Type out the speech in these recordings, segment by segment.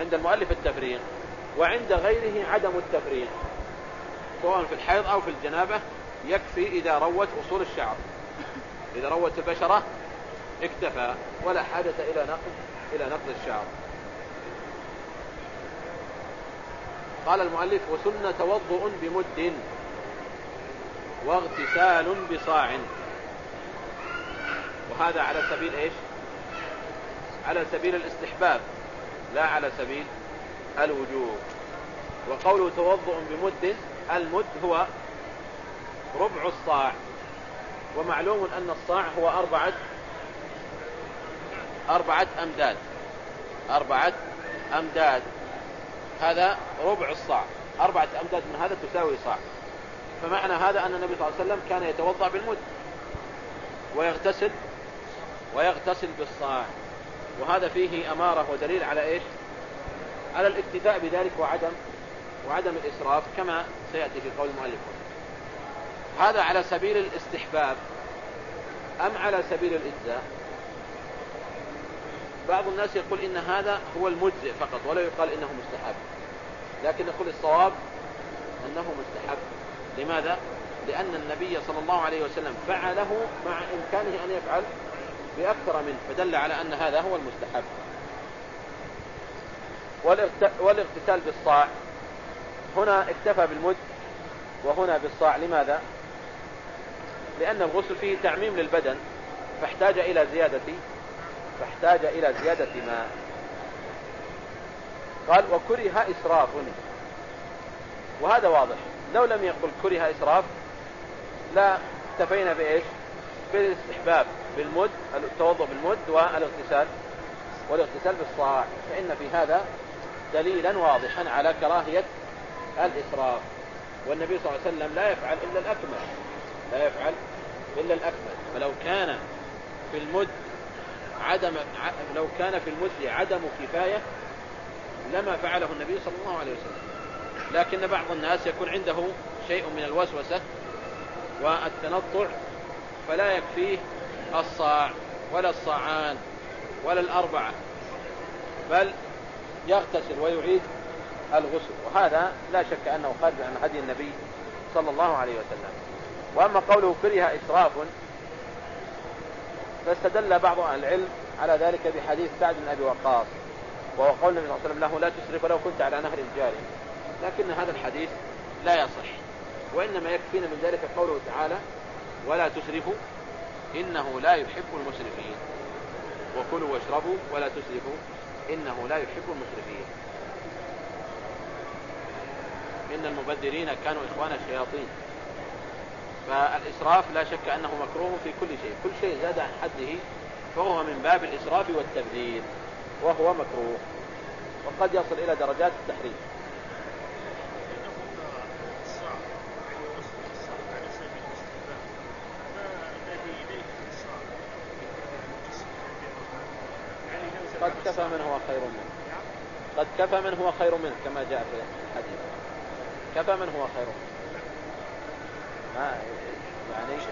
عند المؤلف التفريق وعند غيره عدم التفريق سواء في الحيض أو في الجنابة يكفي إذا روت أصول الشعر. إذا روت البشرة اكتفى ولا حاجة إلى نقض إلى نقض الشعر. قال المؤلف وسن توضؤ بمد واغتسال بصاع. وهذا على سبيل إيش؟ على سبيل الاستحباب. لا على سبيل الوجوب. وقوله توضؤ بمد المد هو ربع الصاع. ومعلوم أن الصاع هو أربعة أربعة أمداد. أربعة أمداد. هذا ربع الصاع. أربعة أمداد من هذا تساوي صاع. فمعنى هذا أن النبي صلى الله عليه وسلم كان يتوضأ بالمد. ويغتسل ويغتسل بالصاع. وهذا فيه أمارة ودليل على إيش؟ على الاكتفاء بذلك وعدم وعدم الإسراف كما سيأتي في قول المؤلف. هذا على سبيل الاستحباب أم على سبيل الإجزاء؟ بعض الناس يقول إن هذا هو المجزئ فقط ولا يقال إنه مستحب. لكن نقول الصواب أنه مستحب. لماذا؟ لأن النبي صلى الله عليه وسلم فعله مع إمكانه أن يفعل بأكثر منه فدل على أن هذا هو المستحب. والإغتسال بالصاع. هنا اكتفى بالمد وهنا بالصاع. لماذا؟ لأن الغسل فيه تعميم للبدن فاحتاج إلى زيادة فاحتاج إلى زيادة ماء. قال وكره إسراف. وهذا واضح. لو لم يقل كره إسراف لا اكتفينا بإيش؟ بالإستحباب. بالمد التوضؤ بالمد والاغتسال والاغتسال بالصاع فإن في هذا دليلا واضحا على كراهية الإسراف. والنبي صلى الله عليه وسلم لا يفعل إلا الأكمل. لا يفعل إلا الأكمل. فلو كان في المد عدم لو كان في المد عدم كفاية لما فعله النبي صلى الله عليه وسلم. لكن بعض الناس يكون عنده شيء من الوسوسة والتنطع فلا يكفيه الصاع ولا الصاعان ولا الأربعة بل يغتسل ويعيد الغسل وهذا لا شك أنه خارج عن هدي النبي صلى الله عليه وسلم. وأما قوله كره إسراف فاستدل بعض أهل العلم على ذلك بحديث سعد بن أبي وقاص وهو قول النبي صلى الله عليه وسلم له لا تسرف ولو كنت على نهر جاري لكن هذا الحديث لا يصح وإنما يكفينا من ذلك قوله تعالى ولا تسرفوا إنه لا يحب المسرفين. وكلوا واشربوا ولا تسرفوا. إنه لا يحب المسرفين. إن المبذرين كانوا إخوان الشياطين. فالإسراف لا شك أنه مكروه في كل شيء. كل شيء زاد عن حده فهو من باب الإسراف والتبذير وهو مكروه. وقد يصل إلى درجات التحريم قد كفى من هو خير منه. قد كفى من هو خير منه كما جاء في الحديث. كفى من هو خير منه. ما يعني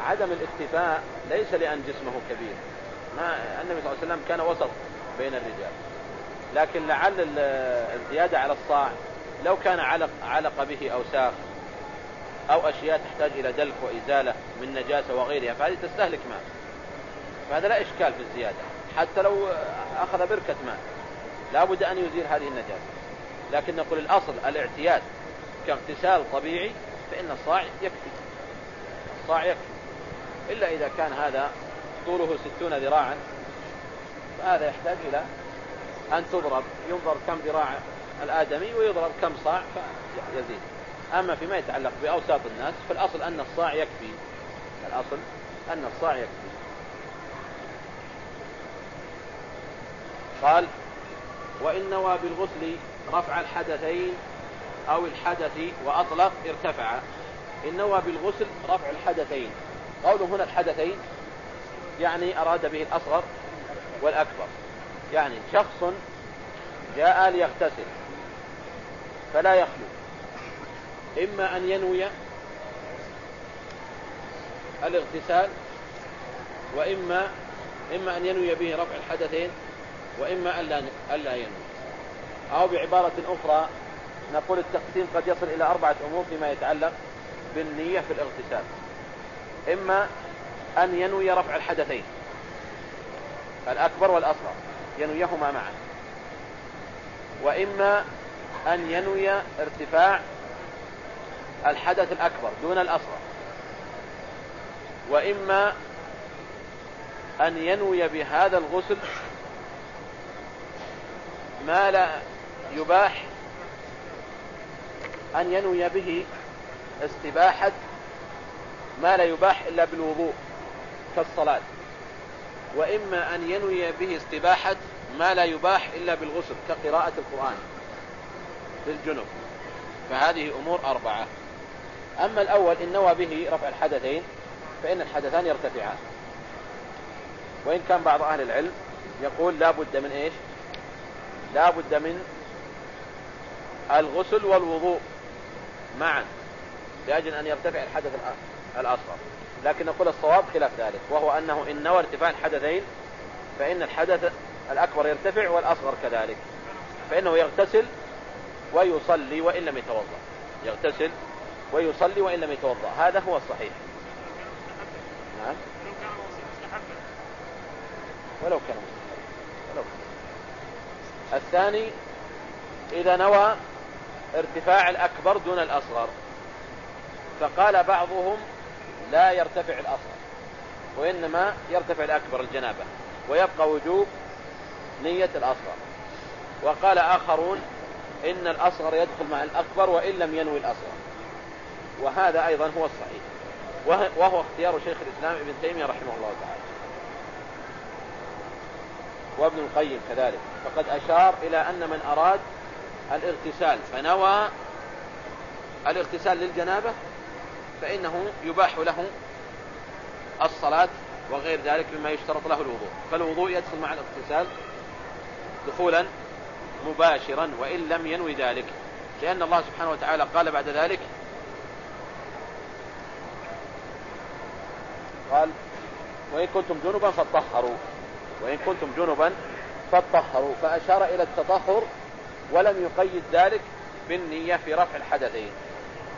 عدم الاكتفاء ليس لأن جسمه كبير. ما النبي صلى الله عليه وسلم كان وسط بين الرجال. لكن لعل الزيادة على الصاع لو كان علق, علق به أوساخ أو أشياء تحتاج إلى دلك وإزالة من نجاسة وغيرها فهذه تستهلك ماء. فهذا لا إشكال في الزيادة. حتى لو أخذ بركة ماء لا بد أن يزيل هذه النجاسة. لكن نقول الأصل الاعتياد كاغتسال طبيعي فإن الصاع يكفي. الصاع يكفي. إلا إذا كان هذا طوله ستون ذراعا فهذا يحتاج إلى أن تضرب. ينظر كم ذراع الآدمي ويضرب كم صاع فيزيد. أما فيما يتعلق بأوساط الناس فالأصل أن الصاع يكفي. الأصل أن الصاع يكفي. قال وإن نوى بالغسل رفع الحدثين أو الحدث وأطلق ارتفع. إن نوى بالغسل رفع الحدثين. قوله هنا الحدثين يعني أراد به الأصغر والأكبر. يعني شخص جاء ليغتسل فلا يخلو. إما أن ينوي الاغتسال وإما إما أن ينوي به رفع الحدثين وإما ألا ينوي. أو بعبارة أخرى نقول التقسيم قد يصل إلى أربعة أمور فيما يتعلق بالنية في الاغتسال. إما أن ينوي رفع الحدثين الأكبر والأصغر ينويهما معا. وإما أن ينوي ارتفاع الحدث الأكبر دون الأصغر. وإما أن ينوي بهذا الغسل ما لا يباح أن ينوي به استباحة ما لا يباح إلا بالوضوء كالصلاة. وإما أن ينوي به استباحة ما لا يباح إلا بالغسل كقراءة القرآن للجنب فهذه أمور أربعة. أما الأول إن نوى به رفع الحدثين فإن الحدثان يرتفعان. وإن كان بعض أهل العلم يقول لا بد من إيش؟ لا بد من الغسل والوضوء معا لأجل أن يرتفع الحدث الأصغر. لكن نقول الصواب خلاف ذلك وهو أنه إن نوى ارتفاع الحدثين فإن الحدث الأكبر يرتفع والأصغر كذلك. فإنه يغتسل ويصلي وإن لم يتوضأ. يغتسل ويصلي وإن لم يتوضأ. هذا هو الصحيح. نعم. ولو كان ولو كان الثاني إذا نوى ارتفاع الأكبر دون الأصغر فقال بعضهم لا يرتفع الأصغر وإنما يرتفع الأكبر الجنابة ويبقى وجوب نية الأصغر. وقال آخرون إن الأصغر يدخل مع الأكبر وإن لم ينوي الأصغر. وهذا أيضا هو الصحيح. وهو اختيار شيخ الإسلام ابن تيمية رحمه الله تعالى. وابن القيم كذلك. فقد أشار إلى أن من أراد الاغتسال فنوى الاغتسال للجنابة فإنه يباح له الصلاة وغير ذلك مما يشترط له الوضوء. فالوضوء يدخل مع الاغتسال دخولا مباشرا وإن لم ينوي ذلك. لأن الله سبحانه وتعالى قال بعد ذلك قال وإن كنتم جنبا فاتطهروا وإن كنتم جنبا فاتطهروا. فأشار إلى التطهر ولم يقيد ذلك بالنية في رفع الحدثين.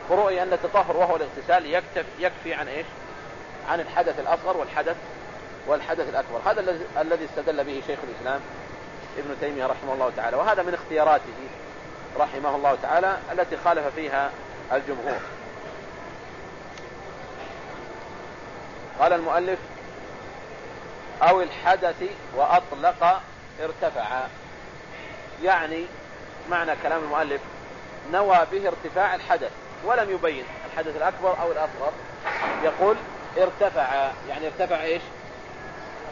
فرؤي أن التطهر وهو الاغتسال يكتف يكفي عن إيش؟ عن الحدث الأصغر والحدث والحدث الأكبر. هذا الذي استدل به شيخ الإسلام ابن تيمية رحمه الله تعالى. وهذا من اختياراته رحمه الله تعالى التي خالف فيها الجمهور. قال المؤلف أو الحدث وأطلق ارتفع. يعني معنى كلام المؤلف نوى به ارتفاع الحدث ولم يبين الحدث الأكبر أو الأصغر. يقول ارتفع يعني ارتفع إيش؟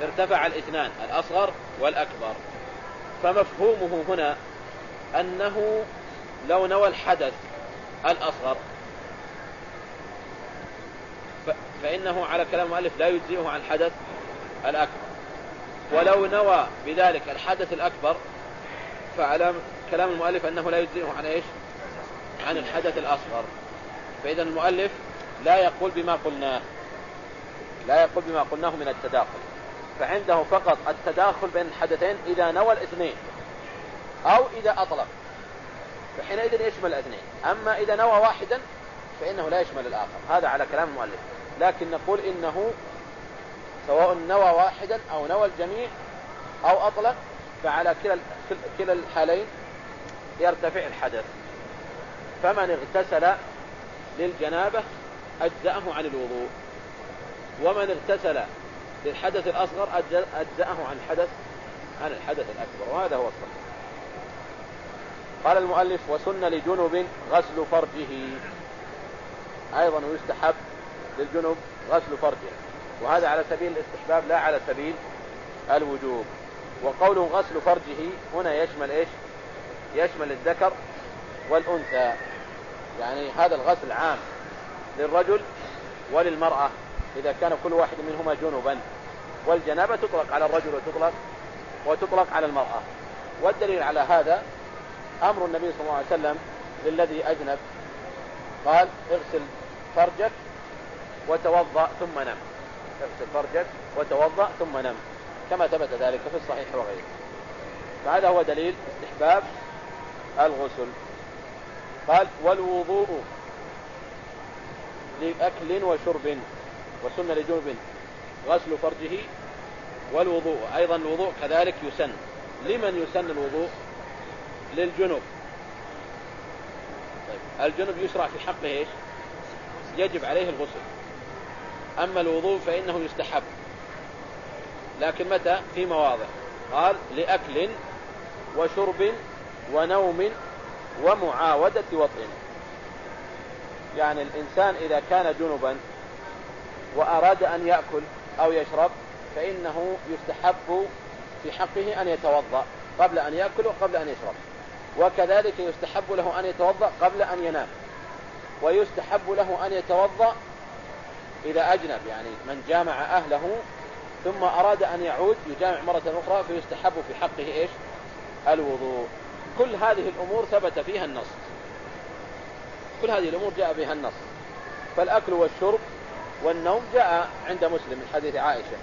ارتفع الاثنان الأصغر والأكبر. فمفهومه هنا أنه لو نوى الحدث الأصغر فإنه على كلام المؤلف لا يجزئه عن الحدث الأكبر. ولو نوى بذلك الحدث الأكبر فعلى كلام المؤلف أنه لا يجزئه عن إيش؟ عن الحدث الأصغر. فإذا المؤلف لا يقول بما قلناه. لا يقول بما قلناه من التداخل. فعنده فقط التداخل بين الحدثين إذا نوى الاثنين. أو إذا أطلق. فحينئذ يشمل الاثنين. أما إذا نوى واحدا فإنه لا يشمل الآخر. هذا على كلام المؤلف. لكن نقول إنه سواء نوى واحدا أو نوى الجميع أو أطلق فعلى كلا كلا الحالين يرتفع الحدث. فمن اغتسل للجنابة أجزأه عن الوضوء. ومن اغتسل للحدث الأصغر أجزأه عن الحدث عن الحدث الأكبر. وهذا هو الصحيح. قال المؤلف وسن لجنب غسل فرجه. أيضا يستحب للجنب غسل فرجه. وهذا على سبيل الاستحباب لا على سبيل الوجوب. وقوله غسل فرجه هنا يشمل إيش؟ يشمل الذكر والأنثى. يعني هذا الغسل عام للرجل وللمرأة إذا كان كل واحد منهما جنبا. والجنابة تطلق على الرجل وتطلق وتطلق على المرأة. والدليل على هذا أمر النبي صلى الله عليه وسلم للذي أجنب. قال اغسل فرجك وتوضأ ثم نم. اغسل فرجك وتوضأ ثم نم كما ثبت ذلك في الصحيح وغيره. فهذا هو دليل استحباب الغسل. قال والوضوء لأكل وشرب وسن لجنب غسل فرجه والوضوء أيضا الوضوء كذلك يسن. لمن يسن الوضوء؟ للجنوب طيب الجنوب يشرع في حقه إيش؟ يجب عليه الغسل. أما الوضوء فإنه يستحب. لكن متى؟ في مواضع. قال لأكل وشرب ونوم ومعاودة وطئ يعني الإنسان إذا كان جنبا وأراد أن يأكل أو يشرب فإنه يستحب في حقه أن يتوضأ قبل أن يأكل وقبل أن يشرب. وكذلك يستحب له أن يتوضأ قبل أن ينام. ويستحب له أن يتوضأ إذا أجنب يعني من جامع أهله ثم أراد أن يعود يجامع مرة أخرى فيستحب في حقه إيش؟ الوضوء. كل هذه الأمور ثبت فيها النص. كل هذه الأمور جاء بها النص. فالأكل والشرب والنوم جاء عند مسلم من حديث عائشة.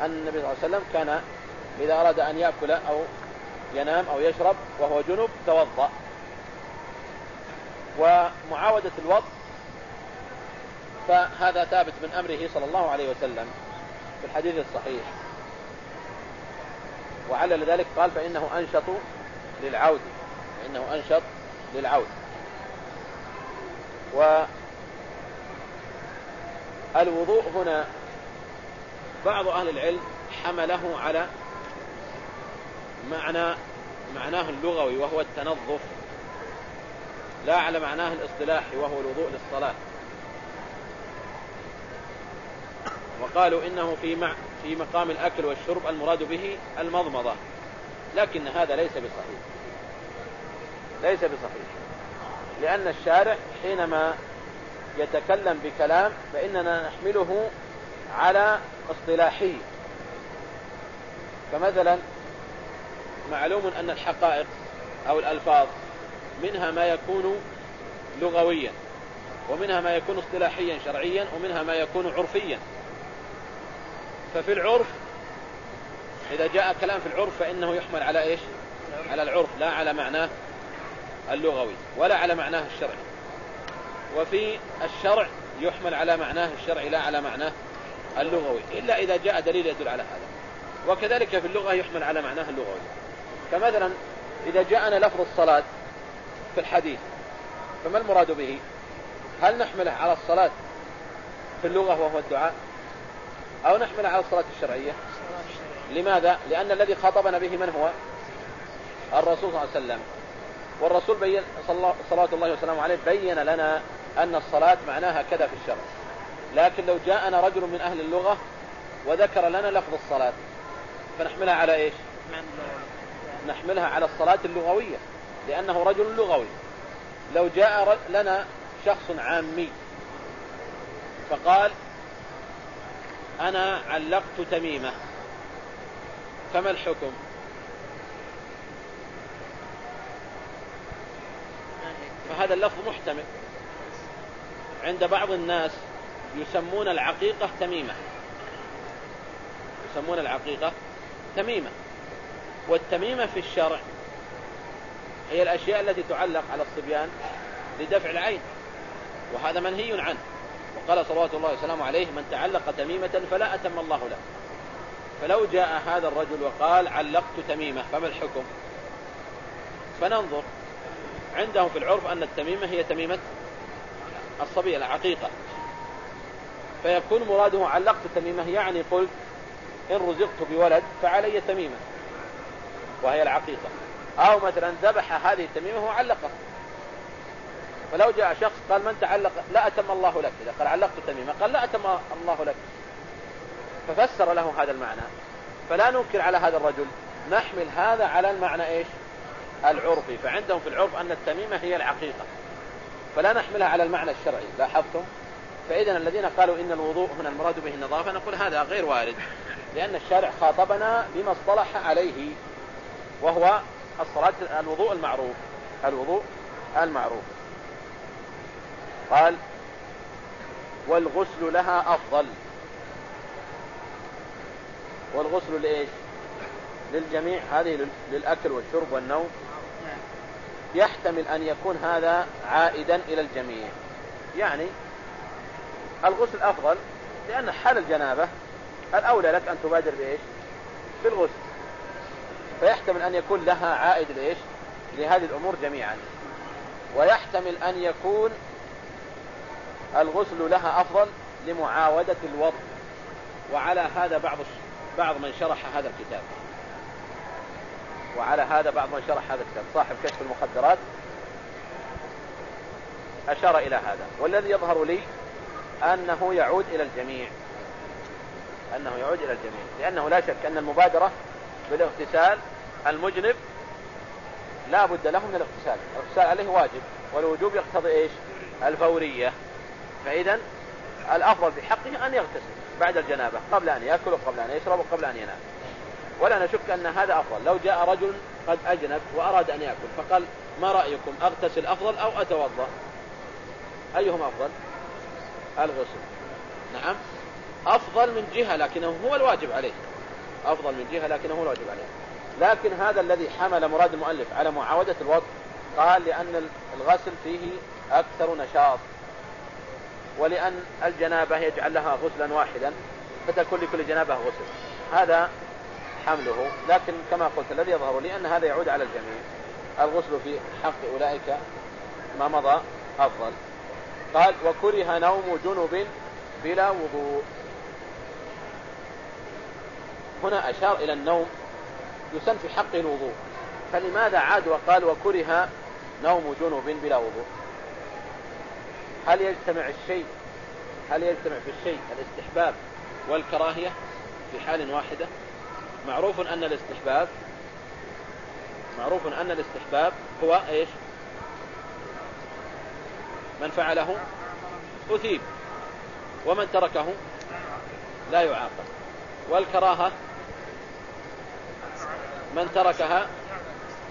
أن النبي صلى الله عليه وسلم كان إذا أراد أن يأكل أو ينام أو يشرب وهو جنب توضأ. ومعاودة الوضع فهذا ثابت من أمره صلى الله عليه وسلم في الحديث الصحيح. وعلل ذلك قال فإنه أنشط للعود. فإنه أنشط للعود. والوضوء هنا بعض أهل العلم حمله على معنى معناه اللغوي وهو التنظف. لا على معناه الاصطلاحي وهو الوضوء للصلاة. وقالوا إنه في مع في مقام الأكل والشرب المراد به المضمضة. لكن هذا ليس بصحيح. ليس بصحيح. لأن الشارع حينما يتكلم بكلام فإننا نحمله على اصطلاحي. فمثلا معلوم أن الحقائق أو الألفاظ منها ما يكون لغويا ومنها ما يكون اصطلاحيا شرعيا ومنها ما يكون عرفيا. ففي العرف إذا جاء كلام في العرف فإنه يحمل على إيش؟ على العرف لا على معناه اللغوي ولا على معناه الشرعي. وفي الشرع يحمل على معناه الشرعي لا على معناه اللغوي إلا إذا جاء دليل يدل على هذا. وكذلك في اللغة يحمل على معناه اللغوي. فمثلا إذا جاءنا لفظ الصلاة في الحديث فما المراد به؟ هل نحمله على الصلاة في اللغة وهو الدعاء؟ أو نحمله على الصلاة الشرعية. لماذا؟ لأن الذي خاطبنا به من هو؟ الرسول صلى الله عليه وسلم. والرسول بين صلى الله وسلامه عليه بين لنا أن الصلاة معناها كذا في الشرع. لكن لو جاءنا رجل من أهل اللغة وذكر لنا لفظ الصلاة فنحملها على إيش؟ نحملها على الصلاة اللغوية لأنه رجل لغوي. لو جاء لنا شخص عامي فقال أنا علقت تميمة. فما الحكم؟ فهذا اللفظ محتمل. عند بعض الناس يسمون العقيقة تميمة. يسمون العقيقة تميمة. والتميمة في الشرع هي الأشياء التي تعلق على الصبيان لدفع العين. وهذا منهي عنه. وقال صلوات الله وسلامه عليه من تعلق تميمة فلا أتم الله له. فلو جاء هذا الرجل وقال علقت تميمة فما الحكم؟ فننظر عندهم في العرف أن التميمة هي تميمة الصبي العقيقة. فيكون مراده علقت تميمة يعني قلت إن رزقت بولد فعلي تميمة. وهي العقيقة. أو مثلا ذبح هذه التميمة وعلقها. فلو جاء شخص قال من تعلق لا أتم الله لك. إذا قال علقت تميمة قال لا أتم الله لك. ففسر له هذا المعنى. فلا ننكر على هذا الرجل. نحمل هذا على المعنى إيش؟ العرفي فعندهم في العرف أن التميمة هي العقيقة. فلا نحملها على المعنى الشرعي. لاحظتم؟ فإذا الذين قالوا إن الوضوء هنا المراد به النظافة نقول هذا غير وارد. لأن الشارع خاطبنا بما اصطلح عليه وهو الصلاة الوضوء المعروف. الوضوء المعروف. قال والغسل لها أفضل. والغسل لإيش؟ للجميع هذه للأكل والشرب والنوم. يحتمل أن يكون هذا عائدا إلى الجميع. يعني الغسل أفضل لأن حال الجنابة الأولى لك أن تبادر بإيش؟ بالغسل. فيحتمل أن يكون لها عائد لإيش؟ لهذه الأمور جميعا. ويحتمل أن يكون الغسل لها أفضل لمعاودة الوضع. وعلى هذا بعض بعض من شرح هذا الكتاب. وعلى هذا بعض من شرح هذا الكتاب. صاحب كشف المخدرات أشار إلى هذا. والذي يظهر لي أنه يعود إلى الجميع. أنه يعود إلى الجميع. لأنه لا شك أن المبادرة بالاغتسال المجنب لا بد له من الاغتسال. الاغتسال عليه واجب. والوجوب يقتضي إيش؟ الفورية. فإذا الأفضل في حقه أن يغتسل بعد الجنابة قبل أن يأكل وقبل أن يشرب وقبل أن ينام. ولا نشك أن هذا أفضل. لو جاء رجل قد أجنب وأراد أن يأكل فقال ما رأيكم أغتسل أفضل أو أتوضأ؟ أيهم أفضل؟ الغسل. نعم. أفضل من جهة لكنه هو الواجب عليه. أفضل من جهة لكنه هو الواجب عليه. لكن هذا الذي حمل مراد المؤلف على معاودة الوضع قال لأن الغسل فيه أكثر نشاط. ولأن الجنابة يجعل لها غسلا واحدا فتكون لكل جنابة غسل. هذا حمله. لكن كما قلت الذي يظهر لي أن هذا يعود على الجميع. الغسل في حق أولئك ما مضى أفضل. قال وكره نوم جنب بلا وضوء. هنا أشار إلى النوم يسن في حقه الوضوء. فلماذا عاد وقال وكره نوم جنب بلا وضوء؟ هل يجتمع الشيء هل يجتمع في الشيء الاستحباب والكراهية في حال واحدة؟ معروف أن الاستحباب معروف أن الاستحباب هو إيش؟ من فعله أثيب ومن تركه لا يعاقب. والكراهة من تركها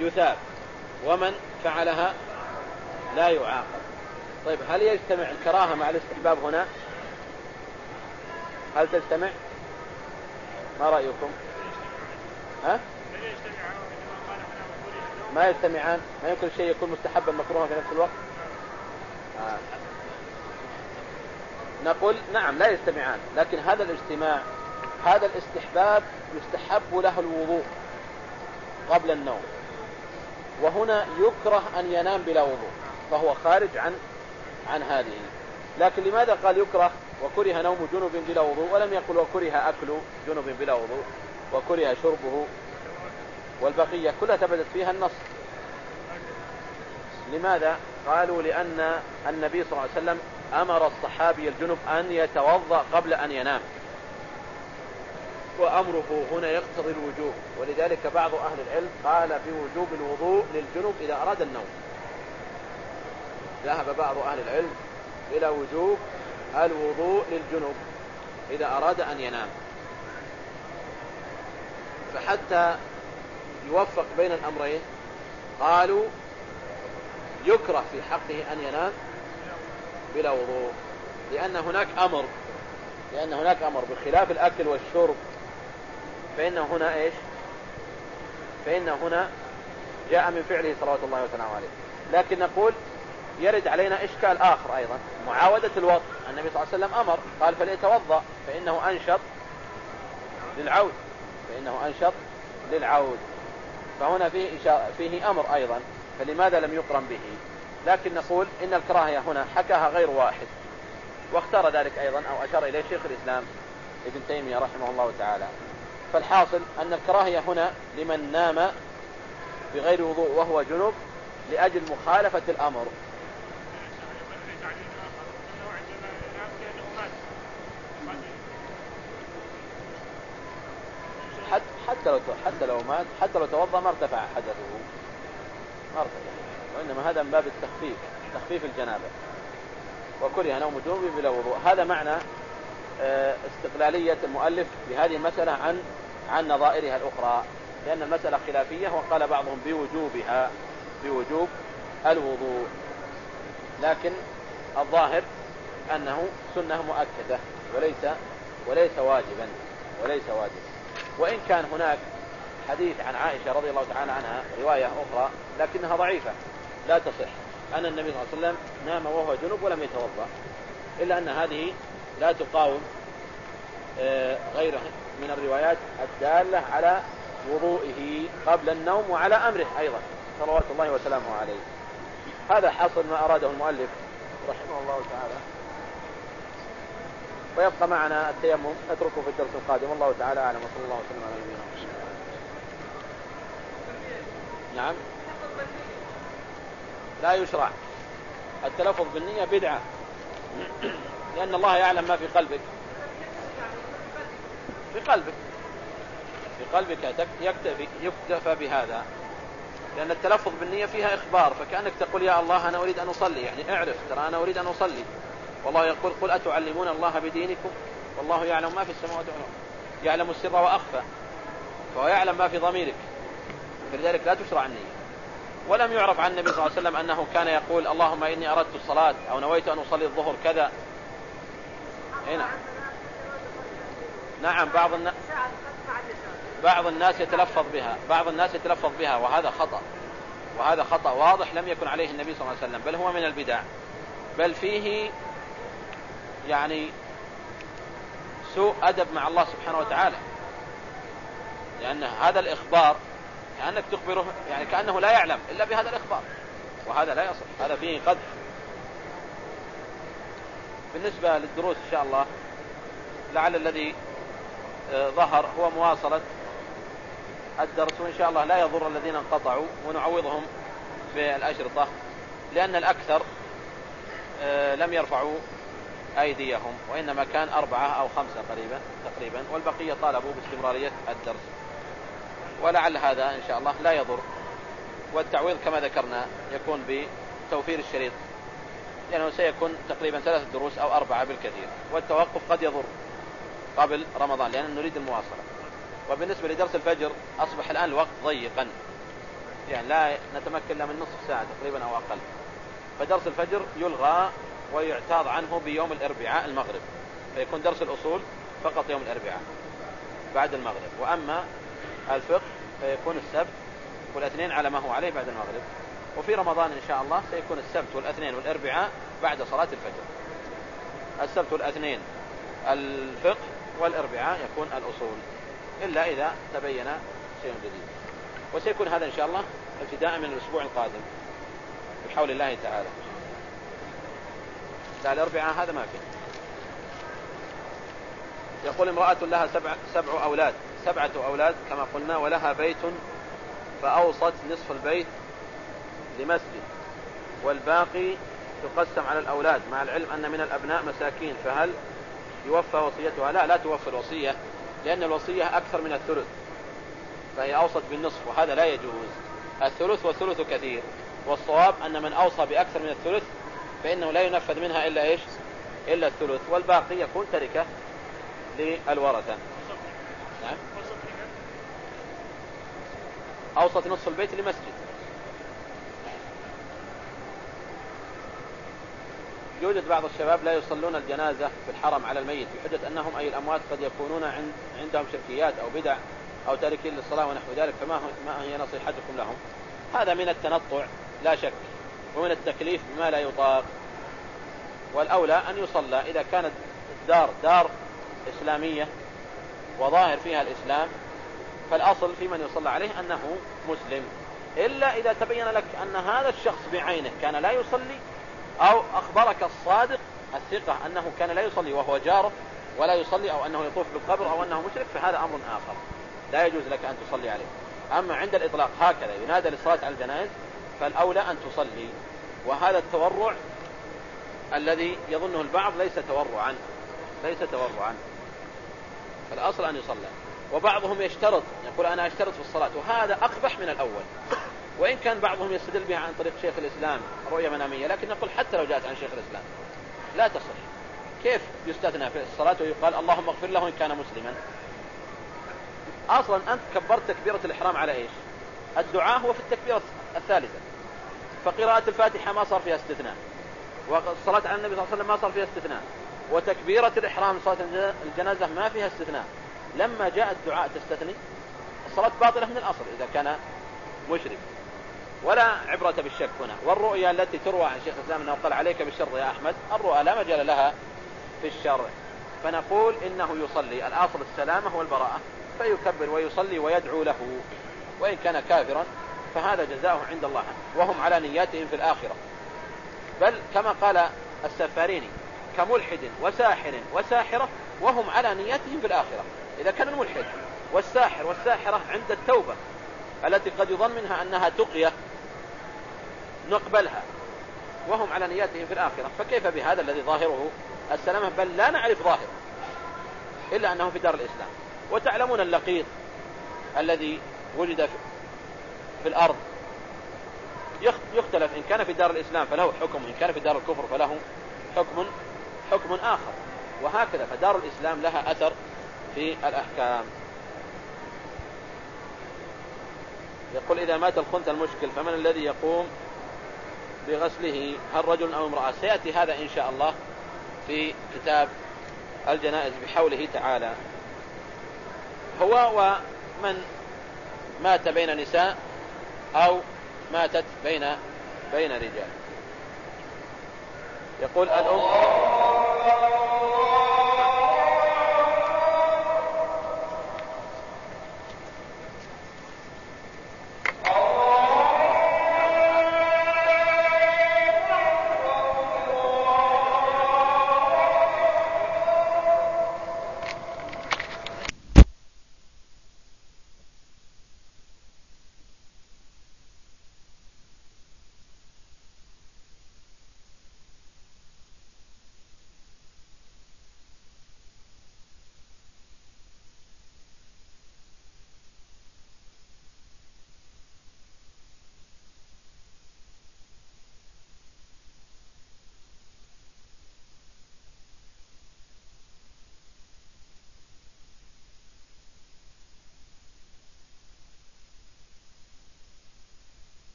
يثاب ومن فعلها لا يعاقب. طيب هل يجتمع الكراهة مع الاستحباب هنا؟ هل تجتمع؟ ما رأيكم؟ ها؟ ما يجتمعان ما يمكن شيء يكون مستحبا مكروها في نفس الوقت؟ آه. نقول نعم لا يجتمعان لكن هذا الاجتماع هذا الاستحباب يستحب له الوضوء قبل النوم. وهنا يكره أن ينام بلا وضوء فهو خارج عن عن هذه. لكن لماذا قال يكره وكره نوم جنب بلا وضوء؟ ولم يقل وكره أكل جنب بلا وضوء وكره شربه والبقية كلها ثبتت فيها النص. لماذا قالوا؟ لأن النبي صلى الله عليه وسلم أمر الصحابي الجنب أن يتوضأ قبل أن ينام. وأمره هنا يقتضي الوجوب. ولذلك بعض أهل العلم قال بوجوب الوضوء للجنب إذا أراد النوم. ذهب بعض أهل العلم إلى وجوب الوضوء للجنب إذا أراد أن ينام. فحتى يوفق بين الأمرين قالوا يكره في حقه أن ينام بلا وضوء لأن هناك أمر لأن هناك أمر بخلاف الأكل والشرب. فإن هنا إيش؟ فإن هنا جاء من فعله صلوات الله وسلامه عليه. لكن نقول يرد علينا إشكال آخر أيضا. معاودة الوضع. النبي صلى الله عليه وسلم أمر. قال فليتوضأ فإنه أنشط للعود. فإنه أنشط للعود. فهنا فيه, فيه أمر أيضا. فلماذا لم يقرن به؟ لكن نقول إن الكراهية هنا حكاها غير واحد. واختار ذلك أيضا أو أشار إليه شيخ الإسلام ابن تيمية رحمه الله تعالى. فالحاصل أن الكراهية هنا لمن نام بغير وضوء وهو جنب لأجل مخالفة الأمر. حتى لو حتى لو مات حتى لو توضأ ما ارتفع حدثه. ما ارتفع. وإنما هذا من باب التخفيف تخفيف الجنابة. وكره نوم جنوب بلا وضوء. هذا معنى آه، استقلالية المؤلف بهذه المسألة عن عن نظائرها الأخرى. لأن المسألة خلافية وقال بعضهم بوجوبها بوجوب الوضوء. لكن الظاهر أنه سنة مؤكدة وليس وليس واجبا وليس واجبا. وإن كان هناك حديث عن عائشة رضي الله تعالى عنها رواية أخرى لكنها ضعيفة. لا تصح. أن النبي صلى الله عليه وسلم نام وهو جنوب ولم يتوضأ. إلا أن هذه لا تقاوم آه، غيره من الروايات الدالة على وضوئه قبل النوم وعلى أمره أيضا. صلوات الله وسلامه عليه. هذا حاصل ما أراده المؤلف رحمه الله تعالى. ويبقى معنا التيمم. نتركه في الدرس القادم. والله تعالى أعلم. وصلى الله وسلم على نبينا محمد. نعم. لا يشرع. التلفظ بالنية بدعة. لأن الله يعلم ما في قلبك. في قلبك. في قلبك يكتفي يكتفى بهذا. لأن التلفظ بالنية فيها إخبار. فكأنك تقول يا الله أنا أريد أن أصلي. يعني اعرف ترى أنا أريد أن أصلي. والله يقول قل أتعلمون الله بدينكم؟ والله يعلم ما في السماوات والأرض. يعلم السر وأخفى فهو يعلم ما في ضميرك. فلذلك لا تشرع النية ولم يعرف عن النبي صلى الله عليه وسلم أنه كان يقول اللهم إني أردت الصلاة أو نويت أن أصلي الظهر كذا. هنا نعم. بعض الناس بعض الناس يتلفظ بها بعض الناس يتلفظ بها وهذا خطأ. وهذا خطأ واضح لم يكن عليه النبي صلى الله عليه وسلم بل هو من البدع. بل فيه يعني سوء أدب مع الله سبحانه وتعالى. لأن هذا الإخبار كأنك تخبره يعني كأنه لا يعلم إلا بهذا الإخبار. وهذا لا يصح هذا فيه قدح. بالنسبة للدروس إن شاء الله لعل الذي آه، ظهر هو مواصلة الدرس وإن شاء الله لا يضر الذين انقطعوا ونعوضهم بالأشرطة لأن الأكثر آه، لم يرفعوا أيديهم وإنما كان أربعة أو خمسة قريبا تقريبا والبقية طالبوا باستمرارية الدرس. ولعل هذا إن شاء الله لا يضر. والتعويض كما ذكرنا يكون بتوفير الشريط لأنه سيكون تقريبا ثلاث دروس أو أربعة بالكثير. والتوقف قد يضر قبل رمضان لأن نريد المواصلة. وبالنسبة لدرس الفجر أصبح الآن الوقت ضيقا. يعني لا نتمكن من نصف ساعة تقريبا أو أقل. فدرس الفجر يلغى ويعتاض عنه بيوم الأربعاء المغرب فيكون درس الأصول فقط يوم الأربعاء بعد المغرب. وأما الفقه فيكون السبت والاثنين على ما هو عليه بعد المغرب. وفي رمضان إن شاء الله سيكون السبت والاثنين والأربعاء بعد صلاة الفجر. السبت والاثنين الفقه والأربعاء يكون الأصول إلا إذا تبين شيء جديد. وسيكون هذا إن شاء الله ابتداء من الأسبوع القادم بحول الله تعالى. لا الأربعاء هذا ما فيه. يقول امرأة لها سبع, سبع أولاد. سبعة أولاد كما قلنا ولها بيت فأوصت نصف البيت لمسجد. والباقي تقسم على الأولاد مع العلم أن من الأبناء مساكين. فهل يوفى وصيتها؟ لا لا توفى الوصية لأن الوصية أكثر من الثلث فهي أوصت بالنصف وهذا لا يجوز. الثلث والثلث كثير والصواب أن من أوصى بأكثر من الثلث فإنه لا ينفذ منها إلا إيش؟ إلا الثلث. والباقي يكون تركة للورثة. نعم. أوسط نصف البيت لمسجد. يوجد بعض الشباب لا يصلون الجنازة في الحرم على الميت بحجة أنهم أي الأموات قد يكونون عند عندهم شركيات أو بدع أو تاركين للصلاة ونحو ذلك فما ما هي نصيحتكم لهم؟ هذا من التنطع لا شك. ومن التكليف بما لا يطاق. والأولى أن يصلى إذا كانت الدار دار إسلامية وظاهر فيها الإسلام فالأصل في من يصلى عليه أنه مسلم. إلا إذا تبين لك أن هذا الشخص بعينه كان لا يصلي أو أخبرك الصادق الثقة أنه كان لا يصلي وهو جاره ولا يصلي أو أنه يطوف بالقبر أو أنه مشرك فهذا أمر آخر. لا يجوز لك أن تصلي عليه. أما عند الإطلاق هكذا ينادى للصلاة على الجنائز فالأولى أن تصلي. وهذا التورع الذي يظنه البعض ليس تورعا ليس تورعا. فالأصل أن يصلى. وبعضهم يشترط يقول أنا أشترط في الصلاة وهذا أقبح من الأول. وإن كان بعضهم يستدل بها عن طريق شيخ الإسلام رؤية منامية لكن نقول حتى لو جاءت عن شيخ الإسلام. لا تصح. كيف يستثنى في الصلاة ويقال اللهم اغفر له إن كان مسلما؟ أصلا أنت كبرت تكبيرة الإحرام على إيش؟ الدعاء هو في التكبيرة الثالثة. فقراءة الفاتحة ما صار فيها استثناء. والصلاة على النبي صلى الله عليه وسلم ما صار فيها استثناء. وتكبيرة الإحرام صلاة الجنازة ما فيها استثناء. لما جاء الدعاء تستثني الصلاة باطلة من الأصل إذا كان مشرك. ولا عبرة بالشك هنا. والرؤيا التي تروى عن شيخ الإسلام أنه قال عليك بالشر يا أحمد الرؤى لا مجال لها في الشر. فنقول إنه يصلي. الأصل السلامة والبراءة. فيكبر ويصلي ويدعو له. وإن كان كافرا فهذا جزاؤه عند الله وهم على نياتهم في الآخرة. بل كما قال السفاريني كملحد وساحر وساحرة وهم على نياتهم في الآخرة. إذا كان الملحد والساحر والساحرة عند التوبة التي قد يظن منها أنها تقية نقبلها وهم على نياتهم في الآخرة فكيف بهذا الذي ظاهره السلامة؟ بل لا نعرف ظاهره إلا أنه في دار الإسلام. وتعلمون اللقيط الذي وجد في, الأرض. يختلف إن كان في دار الإسلام فله حكم وإن كان في دار الكفر فله حكم حكم آخر. وهكذا فدار الإسلام لها أثر في الأحكام. يقول إذا مات الخنث المشكل فمن الذي يقوم بغسله؟ هل رجل أو امرأة؟ سيأتي هذا إن شاء الله في كتاب الجنائز بحوله تعالى. هو ومن مات بين نساء أو ماتت بين بين رجال. يقول الأم